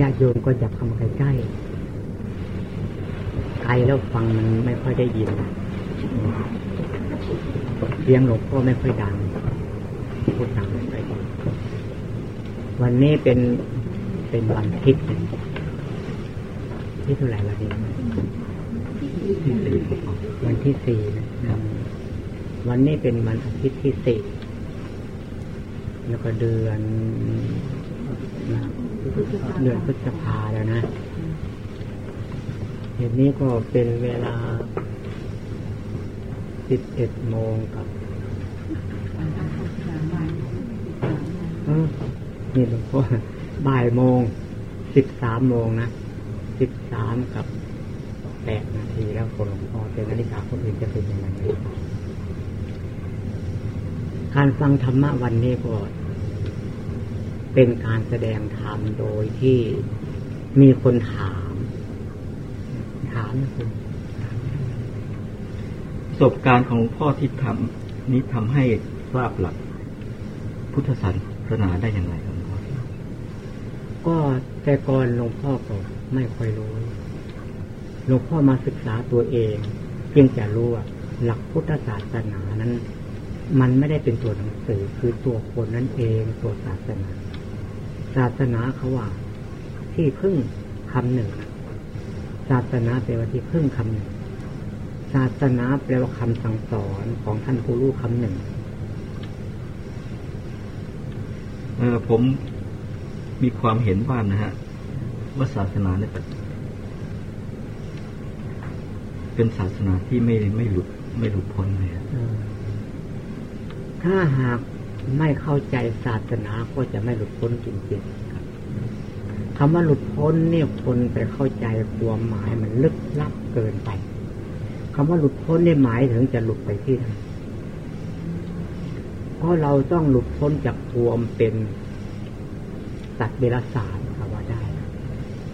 ญาติโยมก็จะเข้ามาใกล้ๆไกลแล้วฟังมันไม่ค่อยได้ยินเสียงหลวงพ่อไม่ค่อยดังพูดดังไปวันนี้เป็นเป็นวันทิศที่เท่าไหร่วันนี้วันที่สี่นะวันนี้เป็นวันอาทิตย์ที่สี่แล้วก็เดือน เดือนพฤษภาแล้วนะเห็นนี้ก็เป็นเวลาสิบเอ็ดโมงกับนี่หลวงพ่อบ่ายโมงสิบสามโมงนะสิบสามกับแปดนาทีแล้วคนหลวงพ่อเป็นนาฬิกาคนอื่นจะเป็นยังไงการฟังธรรมะวันนี้ก็ เป็นการแสดงธรรมโดยที่มีคนถาม ถามนะคุณประสบการณ์ของพ่อที่ทำนี้ทำให้ทราบหลัก พุทธศาสนาได้อย่างไรครับก็แต่ก่อนหลวงพ่อก็ไม่ค่อยรู้หลวงพ่อมาศึกษาตัวเองเพียงจะรู้ว่าหลักพุทธศาสนานั้น มันไม่ได้เป็นตัวหนังสือคือตัวคนนั่นเองตัวศาสนา ศาสนาเขาว่า ที่พึ่งคำหนึ่ง ศาสนาแปลว่าที่พึ่งคำหนึ่ง ศาสนาแปลว่าคำสั่งสอนของท่านผู้รู้คำหนึ่งเออผมมีความเห็นว่านะฮะว่าศาสนาเนี่ยเป็นศาสนาที่ไม่ไม่หลุดไม่หลุดพ้นเลยถ้าหาก ไม่เข้าใจศาสนาก็จะไม่หลุดพ้นจริงๆครับคำว่าหลุดพ้นเนี่ยคนไปเข้าใจความหมายมันลึกลับเกินไปคำว่าหลุดพ้นเนี่ยหมายถึงจะหลุดไปที่ไหนเพราะเราต้องหลุดพ้นจากความเป็นสัตว์เดรัจฉานก็ว่าได้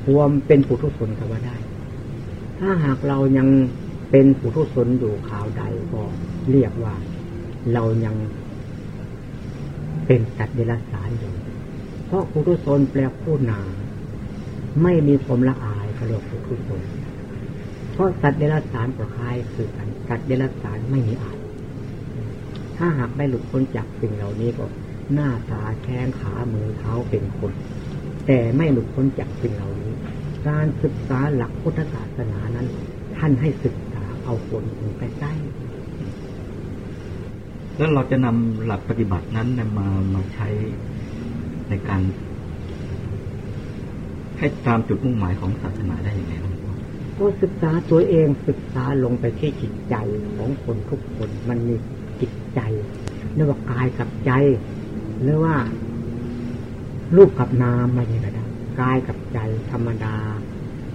ความเป็นปุถุชนก็ว่าได้ ถ้าหากเรายังเป็นปุถุชนอยู่ข่าวใดก็เรียกว่า เรายัง เป็นสัตว์เดรัจฉานอยู่ เพราะปุถุชนแปลผู้นา ไม่มีความละอายเขาเรียกปุถุชนเพราะสัตว์เดรัจฉานประคายคือกันสัตว์เดรัจฉานไม่มีอาย ถ้าหากไม่หลุดพ้นจากสิ่งเหล่านี้ก็หน้าตาแข้งขามือเท้าเป็นคน แต่ไม่หลุดพ้นจากสิ่งเหล่านี้ การศึกษาหลักพุทธศาสนานั้น ท่านให้ศึกษาเอาคนถึงไปใกล้ แล้วเราจะนำหลักปฏิบัตินั้นมามาใช้ในการให้ตามจุดมุ่งหมายของศาสนาได้ยังไงก็ศึกษาตัวเองศึกษาลงไปที่จิตใจของคนทุกคนมันมีจิตใจเรียกว่ากายกับใจหรือว่า รูปกับนามมาอย่างไรกายกับใจธรรมดา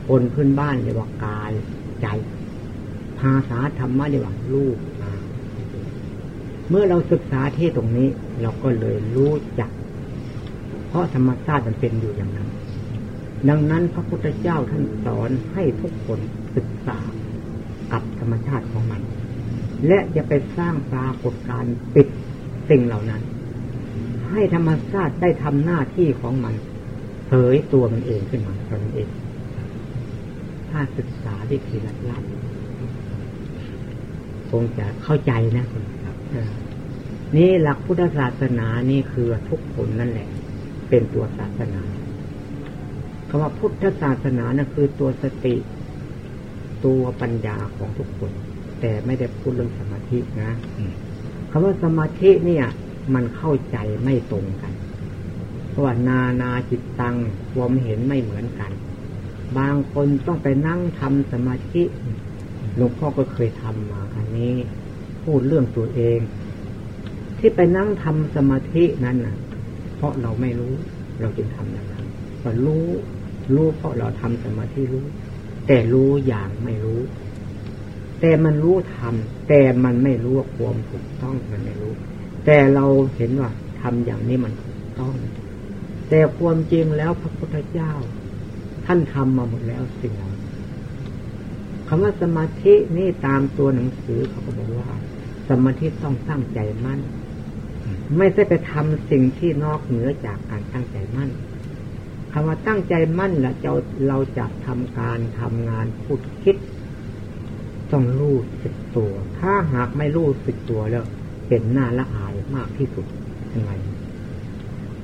คนพื้นบ้านเรียกว่ากายใจ ภาษาธรรมะเรียกว่ารูป เมื่อเราศึกษาที่ตรงนี้ เราก็เลยรู้จัก เพราะธรรมชาติมันเป็นอยู่อย่างนั้น ดังนั้นพระพุทธเจ้าท่านสอนให้ทุกคนศึกษากับธรรมชาติของมัน และจะไปสร้างปรากฏการปิดสิ่งเหล่านั้น ให้ธรรมชาติได้ทำหน้าที่ของมันเผยตัวมันเองขึ้นมาตนเอง ถ้าศึกษาวิธีลัดลัดคงจะเข้าใจนะคุณ นี่หลักพุทธศาสนานี่คือทุกคนนั่นแหละ เป็นตัวศาสนาคำว่าพุทธศาสนานะ่ะคือตัวสติ ตัวปัญญาของทุกคน แต่ไม่ได้พูดเรื่องสมาธินะคำว่าสมาธิเนี่ย มันเข้าใจไม่ตรงกัน เพราะว่านานาจิตตังความเห็นไม่เหมือนกัน บางคนต้องไปนั่งทำสมาธิหลวงพ่อก็เคยทำมาอันนี้ พูดเรื่องตัวเอง ที่ไปนั่งทำสมาธินั้นน่ะเพราะเราไม่รู้ เราจึงทำอย่างนั้นก็รู้ รู้เพราะเราทำสมาธิรู้ แต่รู้อย่างไม่รู้ แต่มันรู้ทำแต่มันไม่รู้ว่าความถูกต้องมันไม่รู้ แต่เราเห็นว่าทำอย่างนี้มันถูกต้อง แต่ความจริงแล้วพระพุทธเจ้า ท่านทำมาหมดแล้วสิ่งคำว่าสมาธินี่ตามตัวหนังสือเขาก็บอกว่า สมาธิต้องตั้งใจมั่น ไม่ใช่ไปทำสิ่งที่นอกเหนือจากการตั้งใจมั่นคำว่าตั้งใจมั่นละเราเราจะทำการทำงานพูดคิด ต้องรู้สึกตัว ถ้าหากไม่รู้สึกตัวแล้ว เป็นหน้าละอายมากที่สุดยังไง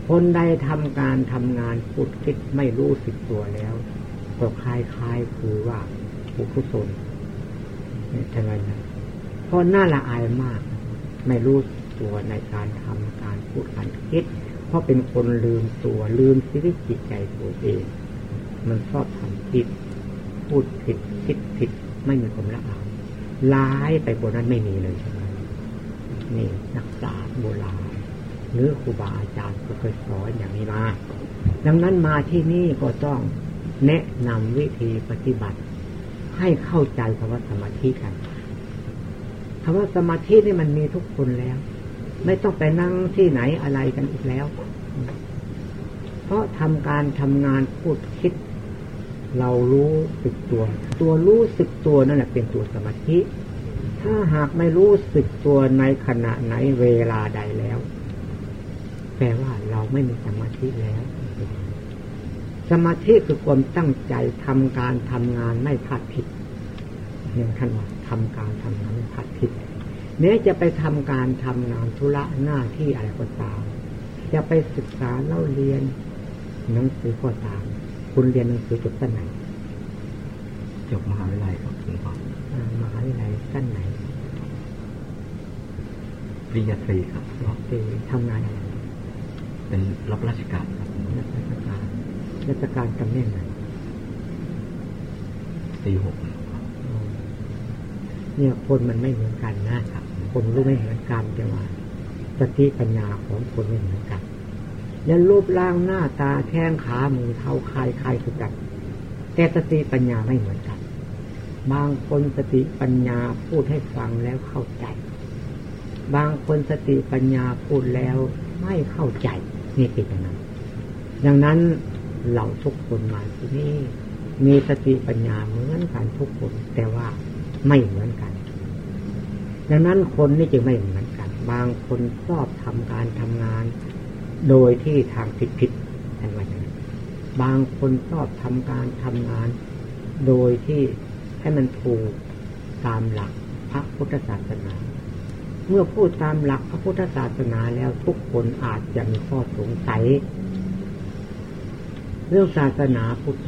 คนใดทำการทำงานพูดคิดไม่รู้สึกตัวแล้วก็คล้ายๆคือว่าผู้ผู้สนทำไมนะ พราะหน้าละอายมาก ไม่รู้ตัวในการทำการพูดการคิด เพราะเป็นคนลืมตัวลืมชีวิตจิตใจตัวเอง มันชอบทำผิด พูดผิดคิดผิดไม่มีความละอายร้ายไปบนนั้นไม่มีเลยใช่ไหมนี่นักษาโบราณหรือครูบาอาจารย์ก็เคยสอนอย่างนี้มา ดังนั้นมาที่นี่ก็ต้องแนะนำวิธีปฏิบัติ ให้เข้าใจคำว่าสมาธิกัน คำว่าสมาธินี่มันมีทุกคนแล้ว ไม่ต้องไปนั่งที่ไหนอะไรกันอีกแล้ว เพราะทำการทำงานพูดคิด เรารู้สึกตัว ตัวรู้สึกตัวนั่นแหละเป็นตัวสมาธิ ถ้าหากไม่รู้สึกตัวในขณะไหนเวลาใดแล้ว แปลว่าเราไม่มีสมาธิแล้ว สมาธิคือความตั้งใจทำการทำงานไม่พลาดผิดเนี่ยท่านว่า ทำการทำงานไม่พลาดผิดแม้จะไปทำการทำงานธุระหน้าที่อะไรก็ตาม จะไปศึกษาเล่าเรียนหนังสือก็ตาม คุณเรียนหนังสือจบสั้นไหน จบมหาวิทยาลัยครับคุณพ่อมหาวิทยาลัยสั้นไหนปริญญาตรีครับตรีทำงานอะไรเป็นรับราชการครับรับราชการราชการตำแหน่งไหนตีหก เนี่ยคนมันไม่เหมือนกันนะครับคนรู้ไม่เหมือนกันแต่ว่าสติปัญญาของคนไม่เหมือนกัน และรูปร่างหน้าตาแข้งขามือเท้าคายคายคือกันแต่สติปัญญาไม่เหมือนกัน บางคนสติปัญญาพูดให้ฟังแล้วเข้าใจ บางคนสติปัญญาพูดแล้วไม่เข้าใจนี่เป็นอย่างนั้นดังนั้นเราทุกคนมาที่นี่มีสติปัญญาเหมือนกันทุกคนแต่ว่า ไม่เหมือนกัน ดังนั้นคนนี่จึงไม่เหมือนกัน บางคนชอบทำการทำงาน โดยที่ทางผิดผิดอะไรอย่างนี้บางคนชอบทำการทำงาน โดยที่ให้มันถูกตามหลักพระพุทธศาสนา เมื่อพูดตามหลักพระพุทธศาสนาแล้วทุกคนอาจจะมีข้อสงสัย เรื่องศาสนาพุทธ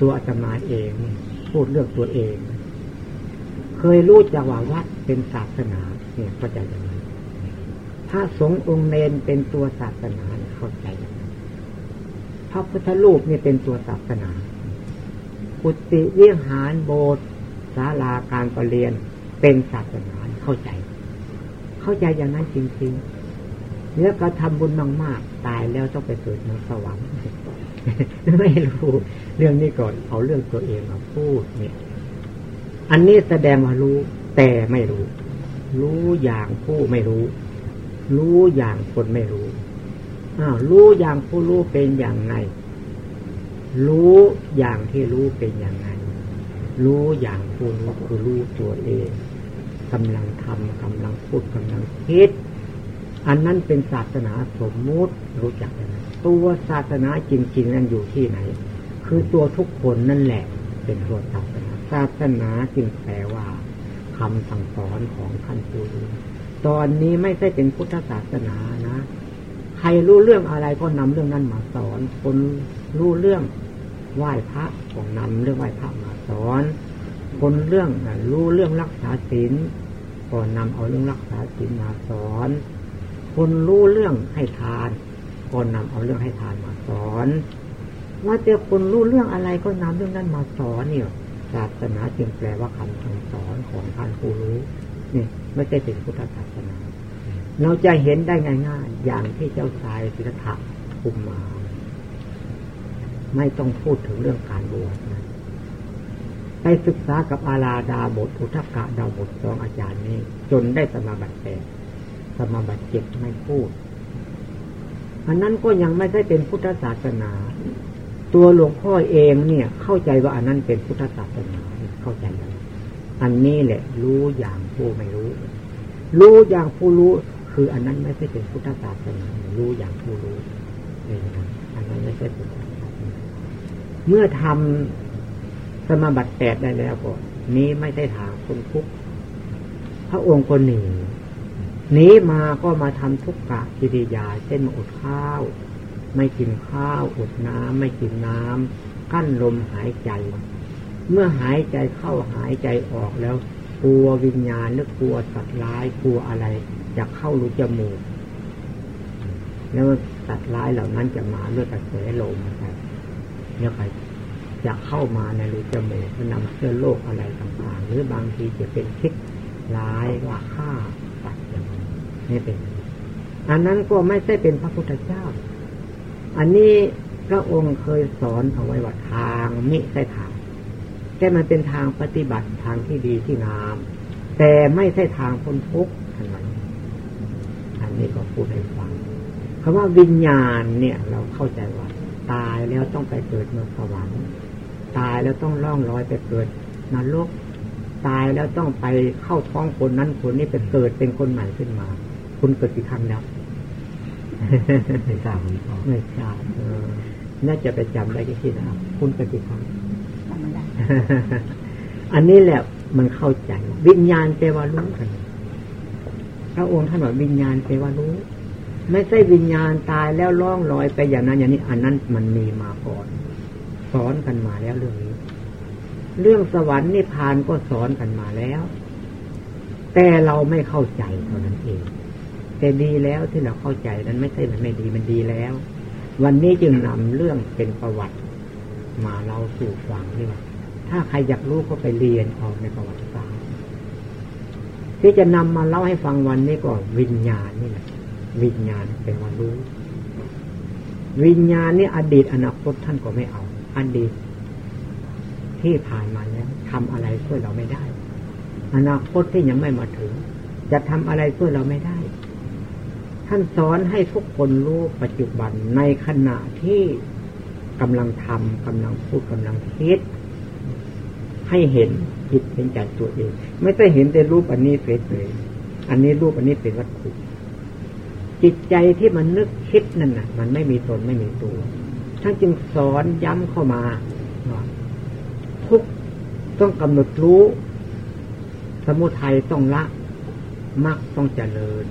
ตัวอาตมาเอง พูดเรื่องตัวเอง เคยรู้จักว่าวัดเป็นศาสนาเนี่ยเข้าใจยังไงถ้าสงฆ์องค์เนนเป็นตัวศาสนาเข้าใจยังไงพระพุทธรูปเนี่ยเป็นตัวศาสนาปุติวิหารโบสถ์ศาลาการประเรียนเป็นศาสนาเข้าใจ เข้าใจอย่างนั้นจริงๆแล้วก็ทำบุญมากๆตายแล้วต้องไปเกิดในสวรรค์ไม่รู้ เรื่องนี้ก่อนเอาเรื่องตัวเองมาพูดเนี่ย อันนี้แสดงว่ารู้ แต่ไม่รู้ รู้อย่างผู้ไม่รู้ รู้อย่างคนไม่รู้อ้าวรู้อย่างผู้รู้เป็นอย่างไรรู้อย่างที่รู้เป็นอย่างไรรู้อย่างผู้รู้คือรู้ตัวเองกำลังทำกำลังพูดกำลังคิด อันนั้นเป็นศาสนาสมมุติรู้จักไหมตัวศาสนาจริงๆ นั้นอยู่ที่ไหน คือตัวทุกคนนั่นแหละ เป็นตัวศาสนาาสนาจึงแปลว่าคำสั่งสอนของท่านผู้รู้ตอนนี้ไม่ใช่เป็นพุทธศาสนานะ ใครรู้เรื่องอะไรก็นำเรื่องนั้นมาสอน คนรู้เรื่องไหว้พระก็นำเรื่องไหว้พระมาสอน คนเรื่องรู้เรื่องรักษาศีลก็นำเอาเรื่องรักษาศีลมาสอน คนรู้เรื่องให้ทานก็นำเอาเรื่องให้ทานมาสอน ว่าเจอคนรู้เรื่องอะไรก็นำเรื่องนั้นมาสอนเนี่ย ศาสนาจึงแปลว่าคำสั่งสอนของท่านผู้รู้นี่ไม่ใช่เป็นพุทธศาสนา เราจะเห็นได้ง่ายๆอย่างที่เจ้าชายสิทธะคุมมา ไม่ต้องพูดถึงเรื่องการบวชนะไปศึกษากับอาลาดาบทอุทกกะดาบทสองอาจารย์นี้ จนได้สมาบัติแปดสมาบัติเจ็ดไม่พูดอันนั้นก็ยังไม่ได้เป็นพุทธศาสนา ตัวหลวงพ่อเองเนี่ย เข้าใจว่าอันนั้นเป็นพุทธศาสนาเข้าใจแล้วอันนี้แหละ รู้อย่างผู้ไม่รู้ รู้อย่างผู้รู้ คืออันนั้นไม่ใช่เป็นพุทธศาสนารู้อย่างผู้รู้เอันนั้นไม่ใช่เป็นพุทธศาสนาเมื่อทำสมาบัติแปดได้แล้วก็นี้ไม่ได้ทางคนทุกข์พระองค์ก็หนีหนีมาก็มาทำทุกกะกิริยาเช่นมาอดข้าว ไม่กินข้าวอดน้ำไม่กินน้ำกั้นลมหายใจ เมื่อหายใจเข้าหายใจออกแล้ว กลัววิญญาณหรือกลัวสัตว์ร้ายกลัวอะไรจะเข้ารูจมูก แล้วสัตว์ร้ายเหล่านั้นจะมาด้วยกระแสลมนะครับเนี่ยใครจะเข้ามาในรูจมูกนำเชื้อโรคอะไรต่างๆ หรือบางทีจะเป็นคิดร้ายว่าฆ่าสัตว์อย่างนี้เป็น อันนั้นก็ไม่ใช่เป็นพระพุทธเจ้า อันนี้พระองค์เคยสอนเอาไว้ว่าทางมิใช่ทาง แต่มันเป็นทางปฏิบัติทางที่ดีที่งาม แต่ไม่ใช่ทางพ้นทุกข์ท่านว่าอันนี้ก็พูดให้ฟังคำว่าวิญญาณเนี่ย เราเข้าใจว่า ตายแล้วต้องไปเกิดเมืองสวรรค์ตายแล้วต้องล่องลอยไปเกิดนรกตายแล้วต้องไปเข้าท้องคนนั้นคนนี้ไปเกิดเป็นคนใหม่ขึ้นมา คุณเกิดกี่ครั้งแล้ว ไม่ทราบไม่ทราบเออน่าจะไปจำได้ที่นะครับคุณเกิดกี่ครั้งจำไม่ได้อันนี้แหละมันเข้าใจ วิญญาณแปลว่ารู้กันพระองค์ท่านบอกวิญญาณแปลว่ารู้ ไม่ใช่วิญญาณตายแล้วล่องลอยไปอย่างนั้นอย่างนี้ อันนั้นมันมีมาก่อนสอนกันมาแล้วเรื่องนี้ เรื่องสวรรค์นิพพานก็สอนกันมาแล้ว แต่เราไม่เข้าใจเท่านั้นเอง แต่ดีแล้วที่เราเข้าใจนั้นไม่ใช่มันไม่ดีมันดีแล้ว วันนี้จึงนำเรื่องเป็นประวัติ มาเราสู่ฟังนี่ว่า ถ้าใครอยากรู้ก็ไปเรียนออกในประวัติศาสตร์ที่จะนำมาเล่าให้ฟังวันนี้ก็วิญญาณนี่แหละวิญญาณเป็นวันรู้ วิญญาณนี่อดีตอนาคตท่านก็ไม่เอา อดีตที่ผ่านมาแล้วทำอะไรช่วยเราไม่ได้ อนาคตที่ยังไม่มาถึง จะทำอะไรช่วยเราไม่ได้ ท่านสอนให้ทุกคนรู้ปัจจุบันในขณะที่กำลังทำกำลังพูดกำลังคิด ให้เห็นจิตเห็นใจตัวเอง ไม่ใช่เห็นแต่รูปอันนี้เฉยๆอันนี้รูปอันนี้เป็นวัตถุจิตใจที่มันนึกคิดนั่นน่ะ มันไม่มีตนไม่มีตัวท่านจึงสอนย้ำเข้ามาว่าทุกต้องกำหนดรู้ สมุทัยต้องละมรรคต้องเจริญ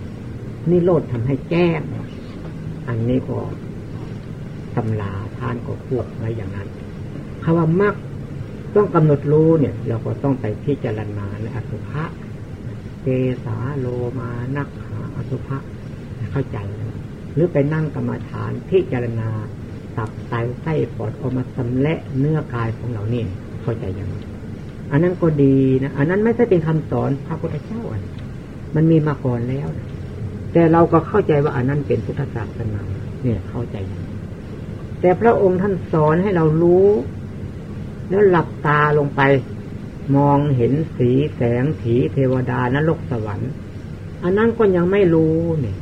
นี่โลดทำให้แจ้ง อันนี้ก็ตำลาท่านก็พูดไว้อย่างนั้นคำว่ามรรคต้องกำหนดรู้เนี่ย เราก็ต้องไปพิจารณาในอสุภะเกสาโลมานักขาอสุภะเข้าใจ หรือไปนั่งกรรมฐานพิจารณาตับไตไส้ปอดออกมาสำเละเนื้อกายของเราเนี่ยเข้าใจอย่างนี้อันนั้นก็ดีนะ อันนั้นไม่ใช่เป็นคำสอนพระพุทธเจ้าอันมันมีมาก่อนแล้วนะ แต่เราก็เข้าใจว่าอันนั้นเป็นพุทธศาสนาเนี่ยเข้าใจ แต่พระองค์ท่านสอนให้เรารู้ แล้วหลับตาลงไป มองเห็นสีแสงถีเทวดานรกสวรรค์ อันนั้นก็ยังไม่รู้เนี่ย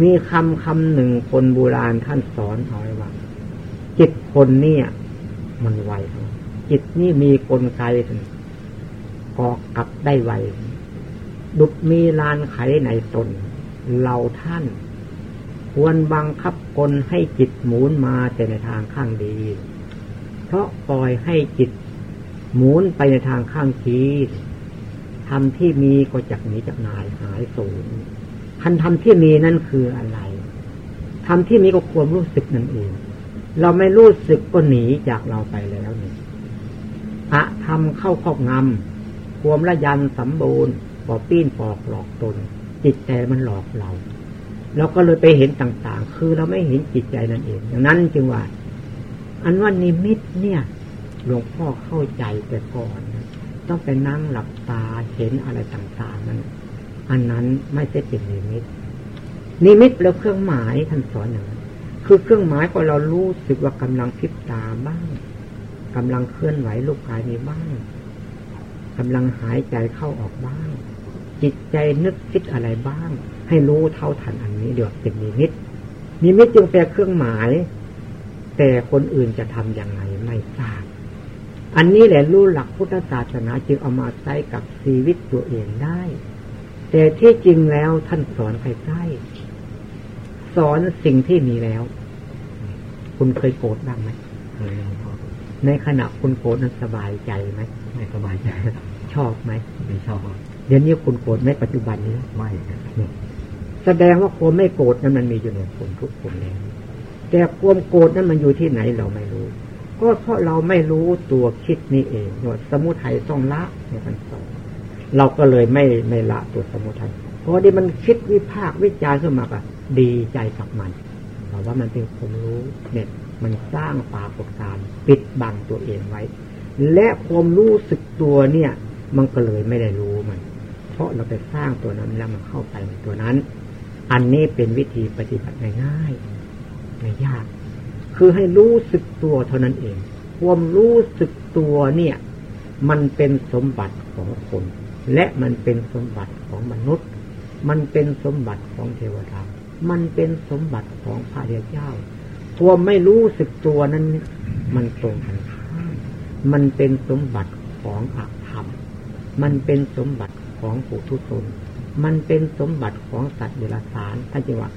มีคำคำหนึ่งคนโบราณท่านสอนเอาไว้ว่า จิตคนเนี่ย มันไวจิตนี่มีกลไกกอกกลับได้ไว ดุดมีลานไขในตน เราท่าน ควรบังคับกลให้จิตหมุนมาแต่ในทางข้างดี เพราะปล่อยให้จิตหมุนไปในทางข้างคีทำที่มีก็จากหนีจากนายหายสูญคันทำที่มีนั่นคืออะไรทำที่มีก็ความรู้สึกนั่นเอง เราไม่รู้สึกก็หนีจากเราไปแล้วนี่อะทำเข้าครอบงำความละยันสมบูรณ์ ปอปี้นปอกหลอกตน จิตใจมันหลอกเราเราก็เลยไปเห็นต่าง ๆ คือเราไม่เห็นจิตใจนั่นเองอย่างนั้นจึงว่า อันว่านิมิตเนี่ย หลวงพ่อเข้าใจแต่ก่อนต้องไปนั่งหลับตาเห็นอะไรต่างๆนั้นอันนั้นไม่ใช่เป็นนิมิต นิมิตแล้วเครื่องหมายท่านสอนอย่างนั้นคือเครื่องหมายพอเรารู้สึกว่ากำลังพิบตาบ้างกำลังเคลื่อนไหวลูกกายนี้บ้างกำลังหายใจเข้าออกบ้าง จิตใจนึกคิดอะไรบ้าง ให้รู้เท่าทันอันนี้เดี๋ยวเป็นนิมิตนิมิตจึงแปลเครื่องหมาย แต่คนอื่นจะทำอย่างไรไม่ทราบ อันนี้แหละรู้หลักพุทธศาสนาจึงเอามาใช้กับชีวิตตัวเองได้ แต่ที่จริงแล้วท่านสอนใครๆสอนสิ่งที่มีแล้ว คุณเคยโกรธบ้างไหมเคยหลวงพ่อในขณะคุณโกรธนั้นสบายใจไหมไม่สบายใจ ชอบไหมไม่ชอบ เดี๋ยวนี้คุณโกรธไหมปัจจุบันนี้ไม่เนี่ยแสดงว่าความไม่โกรธนั้นมันมีอยู่ในคนทุกคนแล้วแต่ความโกรธนั้นมันอยู่ที่ไหนเราไม่รู้ ก็เพราะเราไม่รู้ตัวคิดนี่เองว่าสมุทัยต้องละในพันสองเราก็เลยไม่ไม่ละตัวสมุทัยเพราะที่มันคิดวิพากษ์วิจารณ์ขึ้นมาอะดีใจกับมันเพราะว่ามันเป็นความรู้เนี่ยมันสร้างปรากฏการปิดบังตัวเองไว้ และความรู้สึกตัวเนี่ย มันก็เลยไม่ได้รู้มัน เพราะเราไปสร้างตัวนั้นแล้วมันเข้าไปในตัวนั้น อันนี้เป็นวิธีปฏิบัติง่ายๆไม่ยาก คือให้รู้สึกตัวเท่านั้นเอง ความรู้สึกตัวเนี่ย มันเป็นสมบัติของคน และมันเป็นสมบัติของมนุษย์ มันเป็นสมบัติของเทวดา มันเป็นสมบัติของพระเดียเจ้าความไม่รู้สึกตัวนั้น มันตรงกันข้ามมันเป็นสมบัติของอาธรรม มันเป็นสมบัติ ของปุถุชนมันเป็นสมบัติของสัตว์เดรัจฉานท่านจึงว่า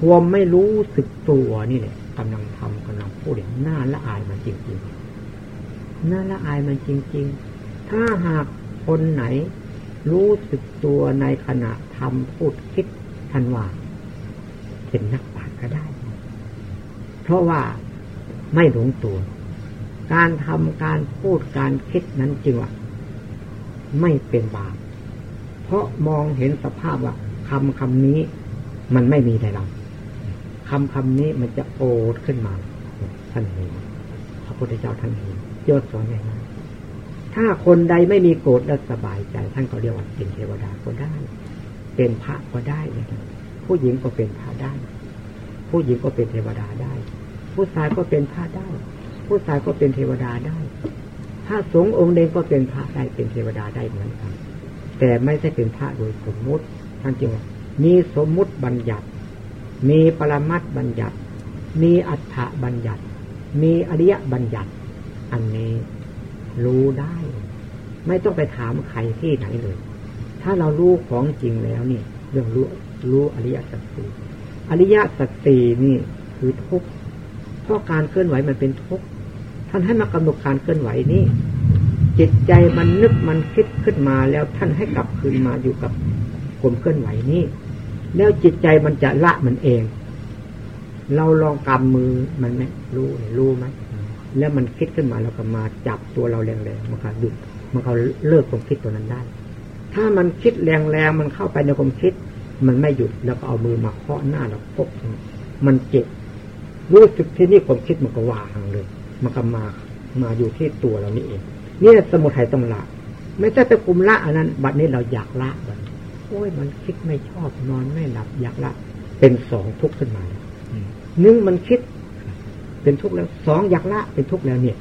ความไม่รู้สึกตัวนี่แหละกำลังทำกำลังพูดอย่างน่าละอายมันจริงๆน่าละอายมันจริง ๆ ถ้าหากคนไหน รู้สึกตัวในขณะทำพูดคิดทันว่าเป็นนักปราชญ์ก็ได้ เพราะว่าไม่หลงตัว การทำการพูดการคิดนั้นจึงว่าไม่เป็นบาป เพราะมองเห็นสภาพว่าคำคำนี้มันไม่มีในเราคำคำนี้มันจะโอดขึ้นมาท่านเห็นพระพุทธเจ้าท่านเห็นยอดสอนอย่างนั้นถ้าคนใดไม่มีโกรธและสบายใจ ท่านก็เรียกว่าเป็นเทวดาก็ได้ เป็นพระก็ได้นะครับผู้หญิงก็เป็นพระได้ ผู้หญิงก็เป็นเทวดาได้ ผู้ชายก็เป็นพระได้ ผู้ชายก็เป็นเทวดาได้ ถ้าสงฆ์องค์เดงก็เป็นพระได้เป็นเทวดาได้เหมือนกัน แต่ไม่ใช่เป็นพระโดยสมมุติท่านจึงว่ามีสมมุติบัญญัติ มีปรมัตบัญญัติ มีอัฏฐบัญญัติ มีอริยบัญญัติ อันนี้รู้ได้ ไม่ต้องไปถามใครที่ไหนเลย ถ้าเรารู้ของจริงแล้วนี่เรื่องรู้รู้อริยสัจสี่อริยสัจสี่นี่คือทุกข์เพราะการเคลื่อนไหวมันเป็นทุกข์ท่านให้มากำหนดการเคลื่อนไหวนี่ จิตใจมันนึกมันคิดขึ้นมาแล้วท่านให้กลับคืนมาอยู่กับความเคลื่อนไหวนี่แล้วจิตใจมันจะละมันเอง เราลองกำมือมันไหมรู้รู้ไหมแล้วมันคิดขึ้นมาแล้วก็มาจับตัวเราแรงๆมันก็หยุดมันก็เลิกความคิดตัวนั้นได้ ถ้ามันคิดแรงๆมันเข้าไปในความคิด มันไม่หยุดแล้วก็เอามือมาเคาะหน้าเราพกมันเจ็บรู้สึกที่นี่ความคิดมันก็วางเลย มันก็มามาอยู่ที่ตัวเรานี่เอง นี่ยสมุทัยต้องละ ไม่ใช่ไปคุมละอันนั้น บัดนี้เราอยากละบัดโอ้ยมันคิดไม่ชอบนอนไม่หลับอยากละ เป็นสองทุกข์ขึ้นมาหนึ่งมันคิด เป็นทุกข์แล้วสองอยากละ เป็นทุกข์แล้วเนี่ย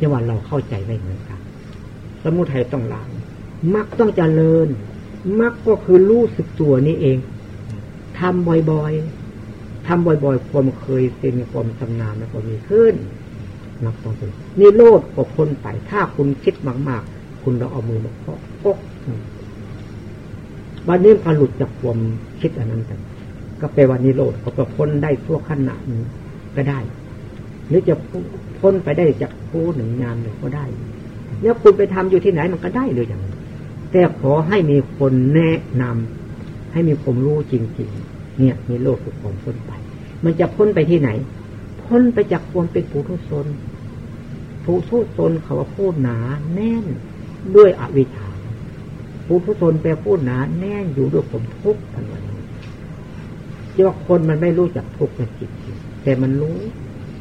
จะว่าเราเข้าใจไม่เหมือนกัน สมุทัยต้องละมักต้องเจริญมักก็คือรู้สึกตัวนี้เองทำบ่อยๆทำบ่อยๆความเคยเป็นความชำนาญมันก็มีขึ้น นักต้องเป็นนี่โลดก็พ้นไป ถ้าคุณคิดมากๆ คุณเราเอามือมาเคาะปกวันนี้ก็หลุดจากความคิดอันนั้นไปก็ไปวันนี้โลดเขาก็พ้นได้ทั่วขณะนี้ก็ได้ หรือจะพ้นไปได้จากผู้หนึ่งงานหนึ่งก็ได้แล้วคุณไปทำอยู่ที่ไหนมันก็ได้เลยอย่างแต่ขอให้มีคนแนะนำให้มีความรู้จริง ๆ เนี่ยมีโลกคือความพ้นไป มันจะพ้นไปที่ไหน พ้นไปจากความเป็นผู้ทุศนผู้ทุศนเขาว่าพูดหนาแน่นด้วยอวิชชาผู้ทุศนแปลพูดหนาแน่นอยู่ด้วยผมทุกข์ทันวันที่ว่าคนมันไม่รู้จักทุกข์ในจิตแต่มันรู้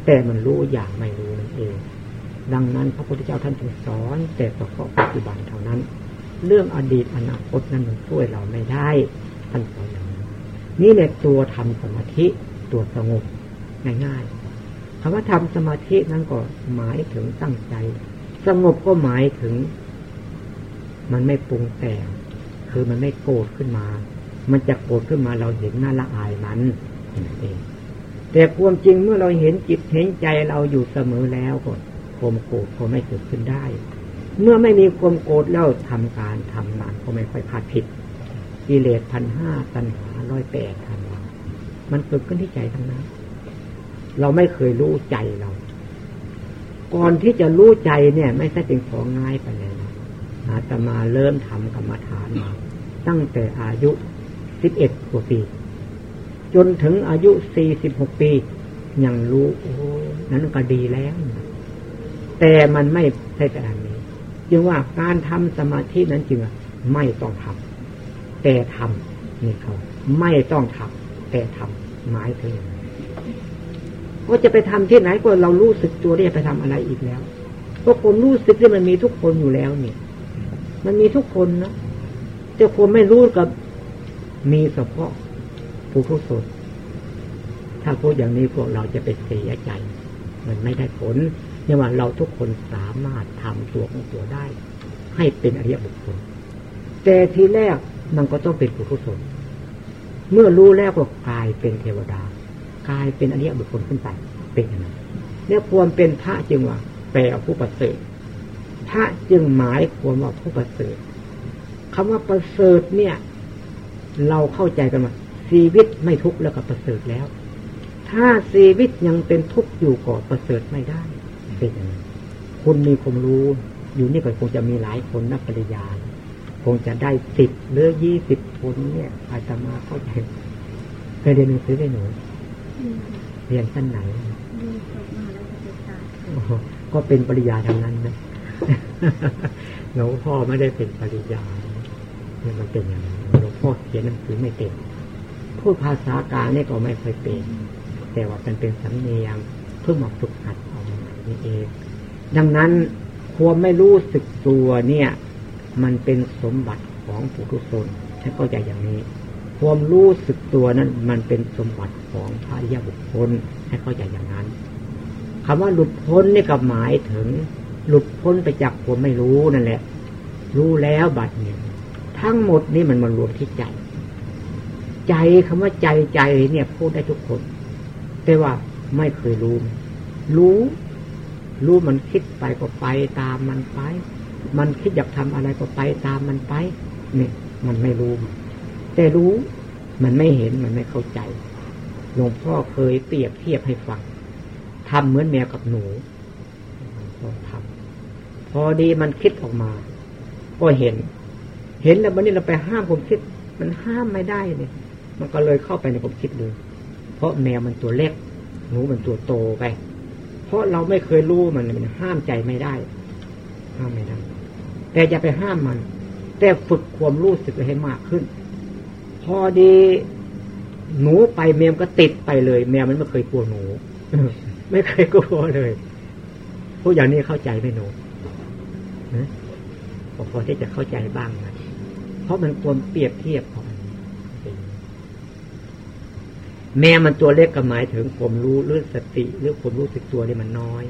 แต่มันรู้อย่างไม่รู้นั่นเอง ดังนั้นพระพุทธเจ้าท่านจึงสอน แต่เฉพาะปัจจุบันเท่านั้น เรื่องอดีตอนาคตนั้นมันช่วยเราไม่ได้ท่านสอนอย่างนั้นนี่แหละตัวทำสมาธิตัวสงบง่ายๆ คำว่าทำสมาธินั้นก็หมายถึงตั้งใจ สงบก็หมายถึง มันไม่ปรุงแต่งคือมันไม่โกรธขึ้นมา มันจะโกรธขึ้นมาเราเห็นหน้าละอายมันเองแต่ความจริงเมื่อเราเห็นจิตเห็นใจเราอยู่เสมอแล้วก็ความโกรธก็ไม่เกิดขึ้นได้ เมื่อไม่มีความโกรธแล้วทำการทำงานก็ไม่ค่อยพลาดผิดกิเลสพันห้าตัณหาร้อยแปดทันวามันเกิดขึ้นที่ใจทั้งนั้น เราไม่เคยรู้ใจเรา ก่อนที่จะรู้ใจเนี่ย ไม่ใช่เป็นของง่ายไปเลยนะอาตมาเริ่มทำกรรมฐานมา ตั้งแต่อายุสิบเอ็ดกว่าปี จนถึงอายุสี่สิบหกปี ยังรู้โอ้นั้นก็ดีแล้ว แต่มันไม่ใช่แต่อันนี้ จึงว่าการทำสมาธินั้นจึงไม่ต้องทำแต่ทำนี่เขาไม่ต้องทำแต่ทำหมายถึง ว่าจะไปทำที่ไหนก็เรารู้สึกตัวได้ไปทำอะไรอีกแล้วเพราะผมรู้สึกที่มันมีทุกคนอยู่แล้วเนี่ย มันมีทุกคนนะแต่คนไม่รู้กับมีเฉพาะผู้ทุศนถ้าพูดอย่างนี้พวกเราจะไปเสียใจ มันไม่ได้ผลเนี่ยว่าเราทุกคนสามารถทำตัวของตัวได้ ให้เป็นอริยบุคคล แต่ทีแรกมันก็ต้องเป็นผู้ทุศนเมื่อรู้แล้วก็กลายเป็นเทวดา กลายเป็นอริยบุคคลขึ้นไปเป็นอย่างนั้นเนี่ยควรเป็นพระจึงว่าแปลผู้ประเสริฐพระจึงหมายควรว่าผู้ประเสริฐคำว่าประเสริฐเนี่ย เราเข้าใจกันว่าชีวิตไม่ทุกข์แล้วก็ประเสริฐแล้ว ถ้าชีวิตยังเป็นทุกข์อยู่ก็ประเสริฐไม่ได้เป็นอย่างนั้นคุณมีความรู้ อยู่นี่ก็คงจะมีหลายคนนักปริญญาคงจะได้สิบหรือยี่สิบคนเนี่ยอาตมาเข้าใจเคยเรียนหนังสือได้หนู เรียนชั้นไหนก็เป็นปริญญาทางนั้นนะหลวงพ่อไม่ได้เป็นปริญญาเนี่ยมันเป็นอย่างนั้นหลวงพ่อเขียนหนังสือไม่เต็มพูดภาษากลางนี่ก็ไม่เคยเป็น แต่ว่ามันเป็นสำเนียงเพื่อมาฝึกหัดเอาใหม่นี่เอง ดังนั้นควรไม่รู้สึกตัวเนี่ย มันเป็นสมบัติของผู้ทุชนให้เข้าใจอย่างนี้ ความรู้สึกตัวนั้น มันเป็นสมบัติของพระอริบุคคลให้เข้าใจอย่างนั้นคำว่าหลุดพ้นนี่ก็หมายถึง หลุดพ้นไปจากความไม่รู้นั่นแหละ รู้แล้วบัดเนี่ยทั้งหมดนี่มันมารวมที่ใจ ใจคำว่าใจใจเนี่ยพูดได้ทุกคน แต่ว่าไม่เคยรู้ รู้ รู้มันคิดไปก็ไปตามมันไป มันคิดอยากทำอะไรก็ไปตามมันไป เนี่ย มันไม่รู้ แต่รู้มันไม่เห็นมันไม่เข้าใจหลวงพ่อเคยเปรียบเทียบให้ฟังทำเหมือนแมวกับหนูพอทำพอดีมันคิดออกมา ก็เห็น เห็นแล้ววันนี้เราไปห้ามผมคิด มันห้ามไม่ได้เนี่ยมันก็เลยเข้าไปในผมคิดเลย เพราะแมวมันตัวเล็ก หนูมันตัวโตไป เพราะเราไม่เคยรู้มันมันห้ามใจไม่ได้ ห้ามไม่ได้ แต่อย่าไปห้ามมัน แต่ฝึกความรู้สึกให้มากขึ้น พอดี หนูไปแมวก็ติดไปเลย แมวมันไม่เคยกลัวหนูไม่เคยกลัวเลยผู้อย่างนี้เข้าใจไหมหนูนะพอที่จะเข้าใจบ้างนะเพราะมันควรเปรียบเทียบของแม่มันตัวเล็กก็หมายถึงผมรู้เรื่องสติหรือผมรู้สึกตัวนี่มันน้อย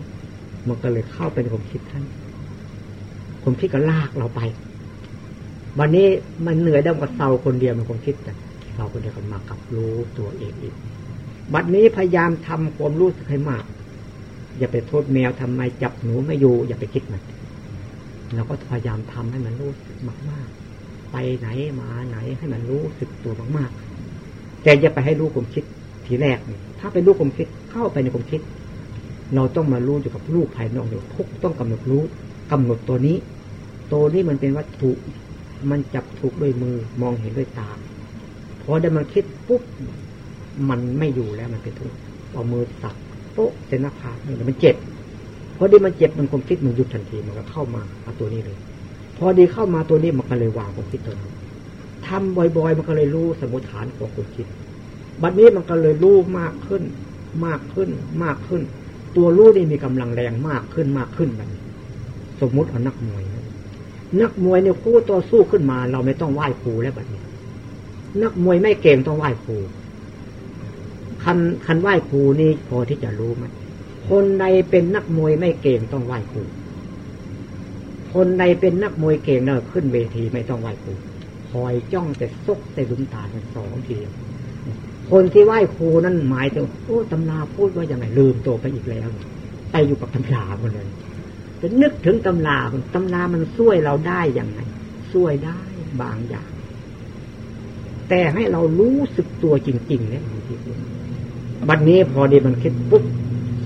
มันก็เลยเข้าไปในผมคิดท่านผมคิดก็ลากเราไป วันนี้มันเหนื่อยได้กับเศร้าคนเดียวมันคงคิดแต่เราคนเดียวก็มากับรู้ตัวเองอีกบัดนี้พยายามทำความรู้สึกให้มาก อย่าไปโทษแมวทำไมจับหนูไม่อยู่ อย่าไปคิดมันเราก็พยายามทำให้มันรู้สึกมากๆ ไปไหนมาไหนให้มันรู้สึกตัวมากๆ แต่อย่าไปให้รู้ความคิดทีแรกนี่ถ้าเป็นรูปความคิดเข้าไปในความคิด เราต้องมารู้อยู่กับรูปภายนอกอยู่ทุกต้องกำหนดรู้กำหนดตัวนี้ ตัวนี้มันเป็นวัตถุ มันจับถูกด้วยมือมองเห็นด้วยตาพอได้มันคิดปุ๊บมันไม่อยู่แล้วมันเป็นทุกข์เอามือสับโป๊ะเส้นหน้าผากนี่มันเจ็บพอดีมันเจ็บมันความคิดมันหยุดทันทีมันก็เข้ามาเอาตัวนี้เลย พอดีเข้ามาตัวนี้มันก็เลยวางความคิดตัวนี้ทำบ่อยๆ มันก็เลยรู้สมุทฐานของความคิดบัดนี้มันก็เลยรู้มากขึ้น มากขึ้น มากขึ้น ตัวรู้นี่มีกำลังแรงมากขึ้นมากขึ้นมันสมมุติเอานักมวย นักมวยเนี่ยคู่ต่อสู้ขึ้นมา เราไม่ต้องไหว้ครูแล้วบัดนี้ นักมวยไม่เก่งต้องไหว้ครูคันคันไหว้ครูนี่พอที่จะรู้ไหมคนใดเป็นนักมวยไม่เก่งต้องไหว้ครูคนใดเป็นนักมวยเก่งเนอะขึ้นเวทีไม่ต้องไหว้ครูคอยจ้องแต่ซกแต่ลุมตาเป็นสองทีคนที่ไหว้ครูนั่นหมายถึงโอ้ตำราพูดว่าอย่างไรลืมตัวไปอีกแล้ว ไปอยู่กับตำราหมดเลย จะนึกถึงตำราตำรามันช่วยเราได้อย่างไรช่วยได้บางอย่าง แต่ให้เรารู้สึกตัวจริงๆเนี่ยบัดนนี้พอดีมันคิดปุ๊บ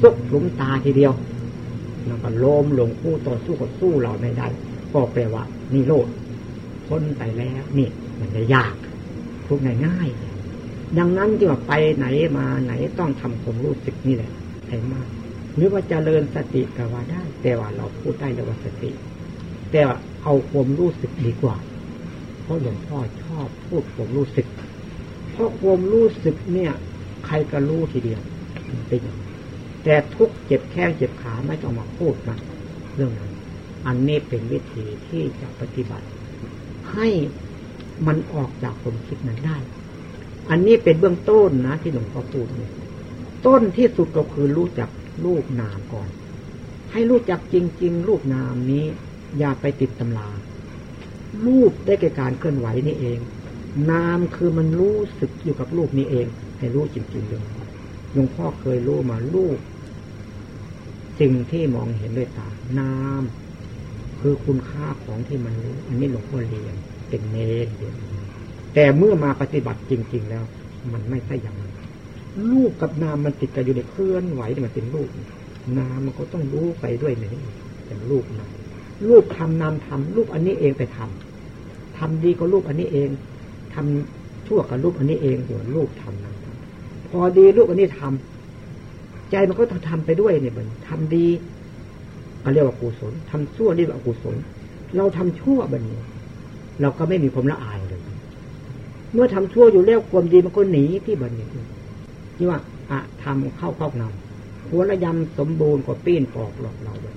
ซุกหลุมตาทีเดียวแล้วก็ล้มลงคู่ต่อสู้กับสู้เราไม่ได้ก็แปลว่านี่โลดพ้นไปแล้ว นี่ มันจะยากทุกง่ายๆดังนั้นที่ว่าไปไหนมาไหนต้องทำความรู้สึกนี่แหละให้มาก หรือว่าจเจริญสติก็ว่าได้ แต่ว่าเราพูดได้เลยว่าสติ แต่ว่าเอาความรู้สึกดีกว่า เพราะหลวงพ่อชอบพูดความรู้สึก เพราะความรู้สึกเนี่ย ใครก็รู้ทีเดียวเป็นอย่างแต่ทุกเจ็บแข้งเจ็บขาไม่ต้องมาพูดนะเรื่องนั้น อันนี้เป็นวิธีที่จะปฏิบัติ ให้มันออกจากความคิดนั้นได้ อันนี้เป็นเบื้องต้นนะที่หลวงพ่อพูดเนี่ยต้นที่สุดก็คือรู้จัก รูปนามก่อน ให้รู้จักจริง ๆ รูปนามนี้ อย่าไปติดตำรา รูปได้แก่การเคลื่อนไหวนี่เอง นามคือมันรู้สึกอยู่กับรูปนี้เอง ให้รู้จริงๆเลยหลวงพ่อเคยรู้มารูป สิ่งที่มองเห็นด้วยตานามคือคุณค่าของที่มันรู้ อันนี้หลวงพ่อเรียนเป็นเนรเดียแต่เมื่อมาปฏิบัติจริง ๆ แล้ว มันไม่ใช่อย่างนั้น รูปกับนามมันติดกันอยู่ในเคลื่อนไหวมันเป็นรูปนามมันก็ต้องรู้ไปด้วยนี่เป็นรูปนามรูปทำนามทำรูปอันนี้เองไปทำทำดีก็รูปอันนี้เองทำชั่วกับรูปอันนี้เองหัวรูปทำนามพอดีรูปอันนี้ทำใจมันก็ต้องทำไปด้วยเนี่ยมันทำดีก็เรียกว่ากุศลทำชั่วนี่เรียกว่ากุศล เราทำชั่วบันนี้เราก็ไม่มีความละอายเลย เมื่อทำชั่วอยู่แล้วความดีมันก็หนีที่บันนี้ ที่ว่าอะทำเข้าครอบงำหัวระยำสมบูรณ์กว่าปีนปอกหลอกเราเลย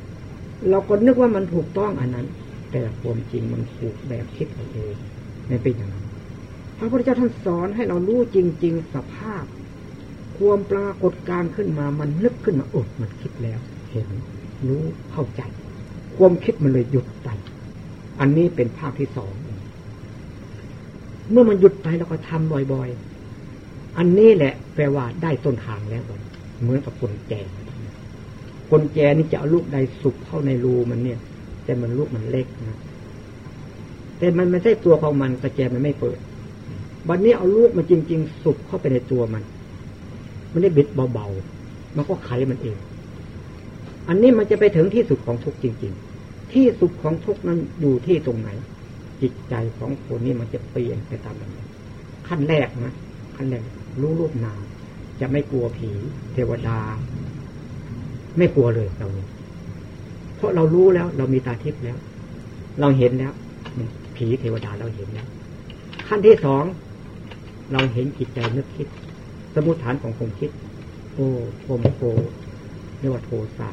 เราก็นึกว่ามันถูกต้องอันนั้น แต่ความจริงมันถูกแบบคิดเอาเองไม่เป็นอย่างนั้นพระพุทธเจ้าท่านสอนให้เรารู้จริง ๆ สภาพ ความปรากฏการขึ้นมามันนึกขึ้นมาโอ้มันคิดแล้ว เห็น รู้เข้าใจ ความคิดมันเลยหยุดไป อันนี้เป็นภาคที่สองเมื่อมันหยุดไปเราก็ทำบ่อยๆ อันนี้แหละแปลว่าได้ต้นทางแล้วเหมือนกับคนแก่คนแก่นี่จะเอาลูกใดสุกเข้าในรูมันเนี่ย แต่มันลูกมันเล็กนะแต่มันไม่ใช่ตัวของมันกระแจมันไม่เปิดวันนี้เอาลูกมันจริง ๆ สุกเข้าไปในตัวมัน มันได้บิดเบาๆมันก็ไขมันเอง อันนี้มันจะไปถึงที่สุดของทุกจริง ๆ ที่สุดของทุกนั้นอยู่ที่ตรงไหน จิตใจของคนนี้มันจะเปลี่ยนไปตามนั้นขั้นแรกนะขั้นแรก รู้รูปนามจะไม่กลัวผี เทวดา ไม่กลัวเลยเราเพราะเรารู้แล้ว เรามีตาทิพย์แล้ว เราเห็นแล้วผีเทวดาเราเห็นแล้ว ขั้นที่สองเราเห็นจิตใจนึกคิด สมุทฐานของความคิด โอ้โมโกเรียกว่าโทสะ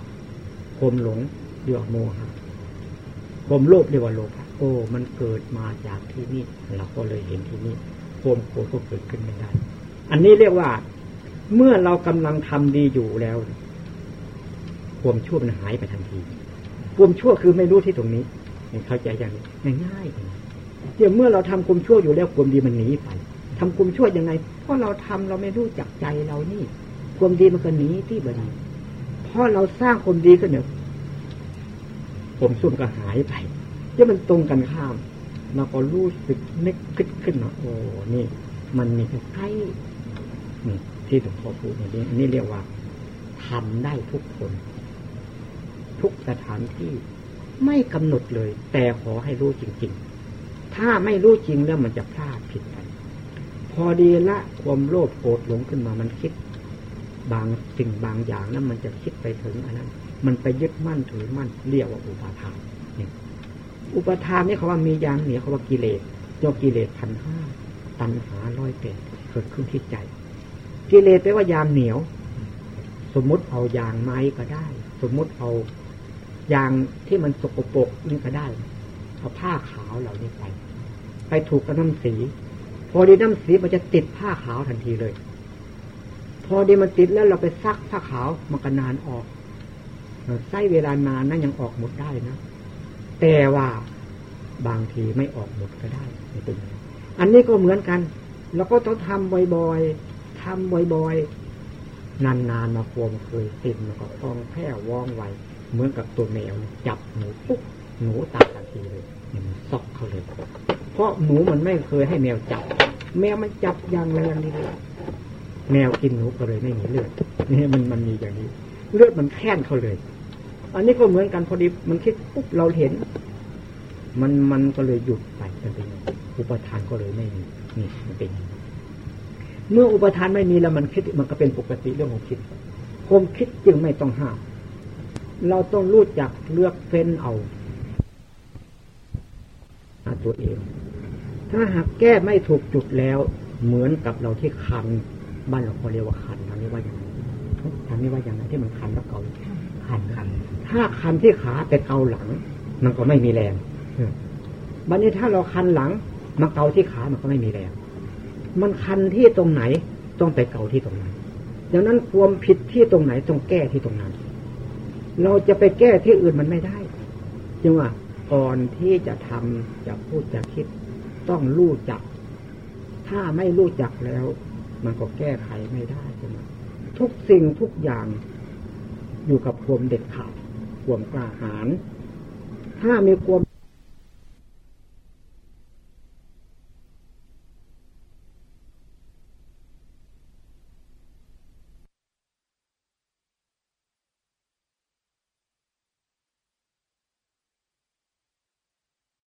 โมหลงเรียกว่าโมหะโมโลภเรียกว่าโลภะโอ้ มันเกิดมาจากที่นี่เราก็เลยเห็นที่นี่โมโกก็เกิดขึ้นไม่ได้ อันนี้เรียกว่า เมื่อเรากำลังทำดีอยู่แล้วความชั่วมันหายไปทันทีความชั่วคือไม่รู้ที่ตรงนี้เข้าใจอย่างง่ายๆเดี๋ยวเมื่อเราทำความชั่วอยู่แล้วความดีมันหนีไปทำความชั่วยังไง เพราะเราทำเราไม่รู้จักใจเรานี่ความดีมันก็หนีที่บันเพราะเราสร้างความดีขึ้นเนี่ยผมสุ่มก็หายไปที่มันตรงกันข้าม เราก็รู้สึกนึกคิดขึ้นมาโอ้นี่ มันมีใกล้ นี่ที่หลวงพ่อพูดอย่างนี้อันนี้เรียกว่าทำได้ทุกคน ทุกสถานที่ไม่กำหนดเลย แต่ขอให้รู้จริง ๆ ถ้าไม่รู้จริงแล้วมันจะพลาดผิดไปพอดีละความโลภโกรธหลงขึ้นมามันคิด บางสิ่งบางอย่างนั้นมันจะคิดไปถึงอันนั้น มันไปยึดมั่นถือมั่นเรียกว่าอุปาทานนี่อุปทานนี่เขาว่ามีอย่างเหนียวเขาว่ากิเลสโยกกิเลสพันห้าตัณหาร้อยแปดเกิดขึ้นที่ใจ กิเลสแปลว่ายางเหนียว สมมุติเอายางไม้ก็ได้ สมมุติเอายางที่มันสกปรกนี่ก็ได้ เอาผ้าขาวเหล่านี้ไป ไปถูกกับน้ำสี พอดีน้ำสีมันจะติดผ้าขาวทันทีเลย พอดีมันติดแล้วเราไปซักผ้าขาวมันก็นานออกใช้เวลานานนั้นยังออกหมดได้นะ แต่ว่าบางทีไม่ออกหมดก็ได้ไม่เป็นอันนี้ก็เหมือนกัน เราก็ต้องทำบ่อยๆ ทำบ่อยๆ นานๆ มาควมเคยติดมันก็คล่องแค่ว่องไวเหมือนกับตัวแมวจับหนูปุ๊บหนูตายทันทีเลยมันซอกเขาเลยเพราะหนูมันไม่เคยให้แมวจับ แมวมันจับอย่างแรงนี่เลยแมวกินหนูก็เลยไม่มีเลือดนี่มันมันมีอย่างนี้ เลือดมันแค่นเขาเลย อันนี้ก็เหมือนกันพอดีมันคิดปุ๊บเราเห็น มันมันก็เลยหยุดไปมันเป็นอุปทานก็เลยไม่มีนี่มันเป็นอย่างนั้น เมื่ออุปทานไม่มีแล้วมันคิดมันก็เป็นปกติเรื่องของคิดความคิดจึงไม่ต้องห้าม เราต้องรู้จักเลือกเฟ้นเอาตัวเอง ถ้าหากแก้ไม่ถูกจุดแล้ว เหมือนกับเราที่คัน บ้านเราเขาเรียกว่าคันทางนี้ว่าอย่างไรทางนี้ว่าอย่างไรที่มันคันแล้วเกาคันคัน ถ้าคันที่ขาไปเกาหลัง มันก็ไม่มีแรง บัดนี้ถ้าเราคันหลังมาเกาที่ขามันก็ไม่มีแรง มันคันที่ตรงไหน ต้องไปเกาที่ตรงนั้นดังนั้นความผิดที่ตรงไหนต้องแก้ที่ตรงนั้น เราจะไปแก้ที่อื่นมันไม่ได้จึงว่าก่อนที่จะทำจะพูดจะคิด ต้องรู้จัก ถ้าไม่รู้จักแล้ว มันก็แก้ไขไม่ได้ใช่ไหมทุกสิ่งทุกอย่างอยู่กับความเด็ดขาดความกล้าหาญถ้ามีความ